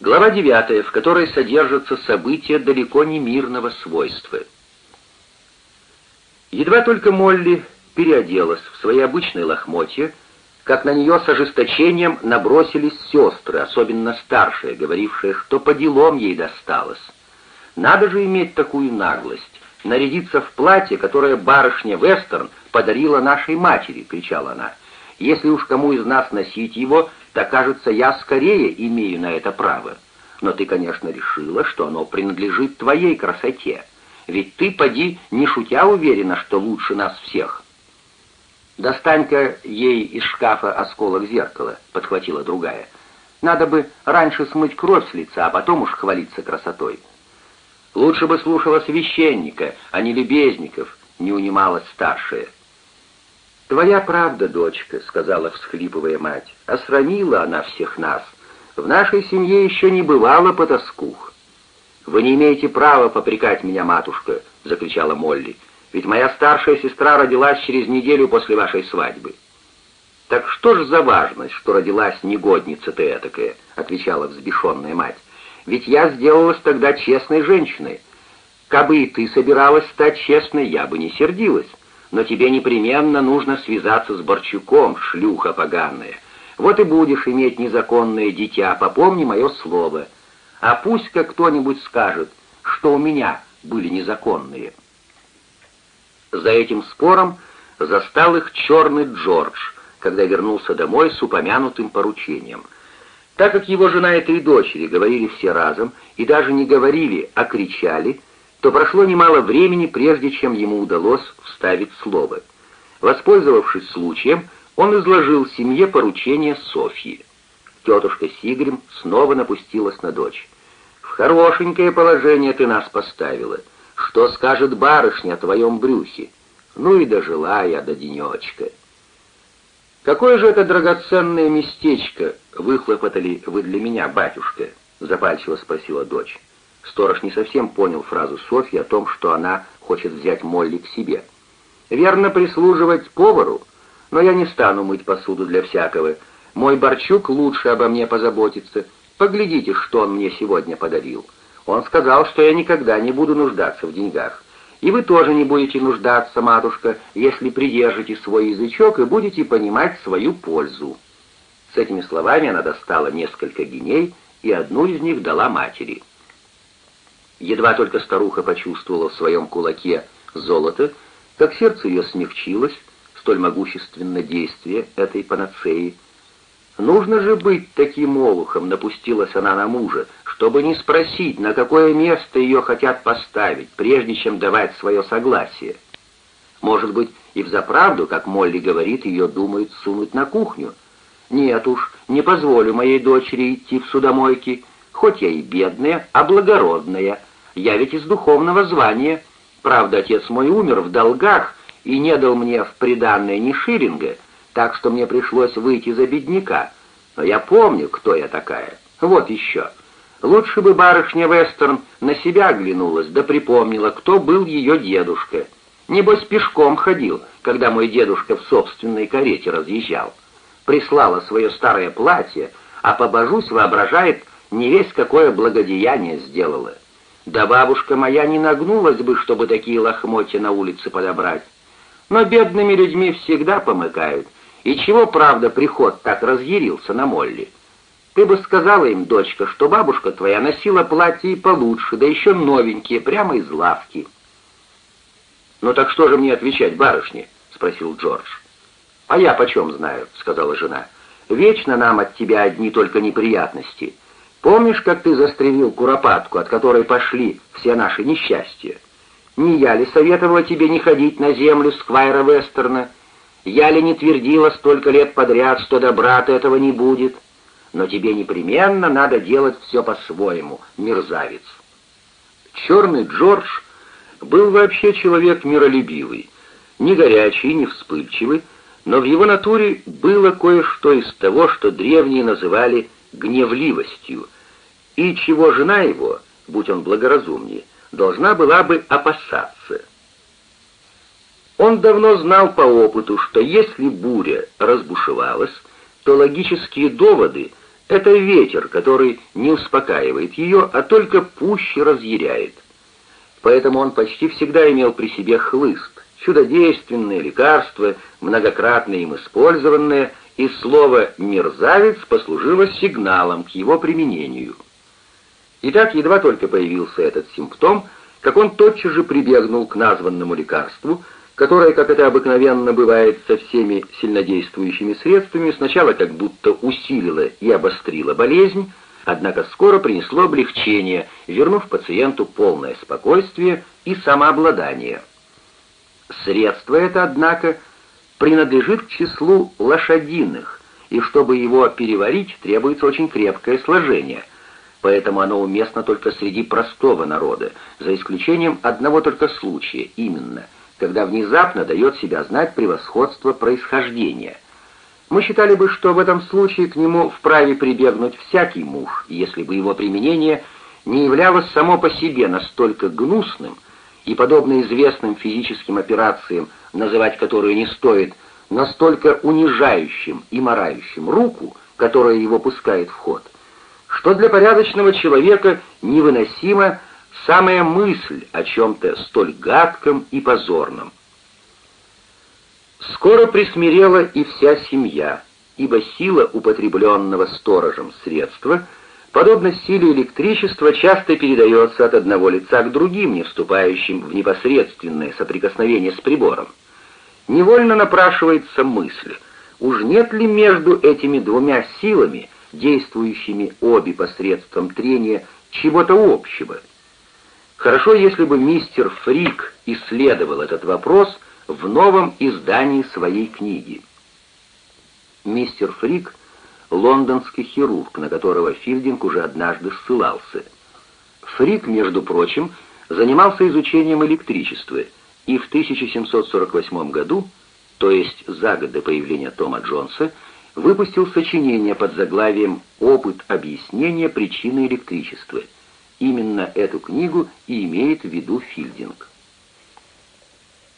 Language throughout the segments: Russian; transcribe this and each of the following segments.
Глава 9, в которой содержатся события далеко не мирного свойства. Едва только Молли переоделась в свои обычные лохмотья, как на нее с ожесточением набросились сестры, особенно старшие, говорившие, что по делам ей досталось. Надо же иметь такую наглость, нарядиться в платье, которое барышня Вестерн подарила нашей матери, кричала она. Если уж кому из нас носить его, то, кажется, я скорее имею на это право. Но ты, конечно, решила, что оно принадлежит твоей красоте. Ведь ты, поди, не шутя уверена, что лучше нас всех. «Достань-ка ей из шкафа осколок зеркала», — подхватила другая. «Надо бы раньше смыть кровь с лица, а потом уж хвалиться красотой». «Лучше бы слушала священника, а не любезников», — не унималась старшая. «Твоя правда, дочка», — сказала, всхлипывая мать. «Осрамила она всех нас. В нашей семье еще не бывало потаскух». «Вы не имеете права попрекать меня, матушка», — закричала Молли. «Ведь моя старшая сестра родилась через неделю после вашей свадьбы». «Так что ж за важность, что родилась негодница ты этакая?» — отвечала взбешенная мать. «Ведь я сделалась тогда честной женщиной. Кабы и ты собиралась стать честной, я бы не сердилась но тебе непременно нужно связаться с Борчуком, шлюха поганая. Вот и будешь иметь незаконное дитя, попомни мое слово. А пусть-ка кто-нибудь скажет, что у меня были незаконные». За этим спором застал их черный Джордж, когда вернулся домой с упомянутым поручением. Так как его жена и три дочери говорили все разом, и даже не говорили, а кричали, то прошло немало времени, прежде чем ему удалось вставить слово. Воспользовавшись случаем, он изложил семье поручение Софьи. Тетушка Сигрим снова напустилась на дочь. «В хорошенькое положение ты нас поставила. Что скажет барышня о твоем брюхе? Ну и дожила я до денечка». «Какое же это драгоценное местечко выхлопотали вы для меня, батюшка?» — запальчиво спросила дочь. Сторож не совсем понял фразу Софьи о том, что она хочет взять Молли к себе. «Верно прислуживать повару, но я не стану мыть посуду для всякого. Мой Борчук лучше обо мне позаботится. Поглядите, что он мне сегодня подарил. Он сказал, что я никогда не буду нуждаться в деньгах. И вы тоже не будете нуждаться, матушка, если придержите свой язычок и будете понимать свою пользу». С этими словами она достала несколько геней и одну из них дала матери. Едва только старуха почувствовала в своем кулаке золото, как сердце ее смягчилось, столь могущественно действие этой панацеи. «Нужно же быть таким олухом», — напустилась она на мужа, чтобы не спросить, на какое место ее хотят поставить, прежде чем давать свое согласие. Может быть, и взаправду, как Молли говорит, ее думают сунуть на кухню. Нет уж, не позволю моей дочери идти в судомойки, хоть я и бедная, а благородная, я ведь из духовного звания. Правда, отец мой умер в долгах и не дал мне в приданное ни шиллинга, так что мне пришлось выйти за бедняка. Но я помню, кто я такая. Вот еще. Лучше бы барышня Вестерн на себя оглянулась, да припомнила, кто был ее дедушка. Небось, пешком ходил, когда мой дедушка в собственной карете разъезжал. Прислала свое старое платье, а побожусь воображает, не весь какое благодеяние сделала. Да бабушка моя не нагнулась бы, чтобы такие лохмотья на улице подобрать. Но бедными людьми всегда помыкают. И чего, правда, приход так разъярился на Молли? Ты бы сказала им, дочка, что бабушка твоя носила платье и получше, да еще новенькие, прямо из лавки. «Ну так что же мне отвечать, барышне?» — спросил Джордж. «А я почем знаю?» — сказала жена. «Вечно нам от тебя одни только неприятности». Помнишь, как ты застрелил куропатку, от которой пошли все наши несчастья? Не я ли советовала тебе не ходить на землю Сквайра Вестерна? Я ли не твердила столько лет подряд, что добра от этого не будет? Но тебе непременно надо делать все по-своему, мерзавец. Черный Джордж был вообще человек миролюбивый, не горячий, не вспыльчивый, но в его натуре было кое-что из того, что древние называли гневливостью, и чего жена его, будь он благоразумнее, должна была бы опасаться. Он давно знал по опыту, что если буря разбушевалась, то логические доводы Это ветер, который не успокаивает ее, а только пуще разъяряет. Поэтому он почти всегда имел при себе хлыст, чудодейственное лекарство, многократно им использованное, и слово «мерзавец» послужило сигналом к его применению. Итак, едва только появился этот симптом, как он тотчас же прибегнул к названному лекарству, которое, как это обыкновенно бывает со всеми сильнодействующими средствами, сначала как будто усилило и обострило болезнь, однако скоро принесло облегчение, вернув пациенту полное спокойствие и самообладание. Средство это, однако, принадлежит к числу лошадиных, и чтобы его переварить, требуется очень крепкое сложение, поэтому оно уместно только среди простого народа, за исключением одного только случая, именно, когда внезапно дает себя знать превосходство происхождения. Мы считали бы, что в этом случае к нему вправе прибегнуть всякий муж, если бы его применение не являлось само по себе настолько гнусным, и подобно известным физическим операциям, называть которые не стоит, настолько унижающим и морающим руку, которая его пускает в ход, что для порядочного человека невыносима самая мысль о чем-то столь гадком и позорном. Скоро присмирела и вся семья, ибо сила употребленного сторожем средства — Подобно силе электричества часто передается от одного лица к другим, не вступающим в непосредственное соприкосновение с прибором. Невольно напрашивается мысль, уж нет ли между этими двумя силами, действующими обе посредством трения, чего-то общего? Хорошо, если бы мистер Фрик исследовал этот вопрос в новом издании своей книги. Мистер Фрик — лондонский хирург, на которого Филдинг уже однажды ссылался. Фрик, между прочим, занимался изучением электричества и в 1748 году, то есть за год до появления Тома Джонса, выпустил сочинение под заглавием «Опыт объяснения причины электричества». Именно эту книгу и имеет в виду Филдинг.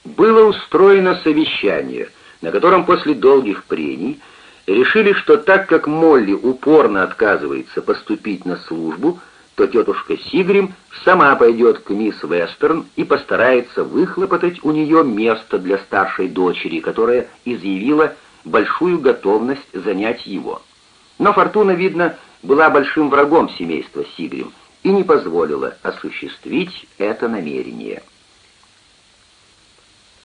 Было устроено совещание, на котором после долгих прений решили, что так как Молли упорно отказывается поступить на службу, то тетушка Сигрим сама пойдет к мисс Вестерн и постарается выхлопотать у нее место для старшей дочери, которая изъявила большую готовность занять его. Но Фортуна, видно, была большим врагом семейства Сигрим и не позволила осуществить это намерение.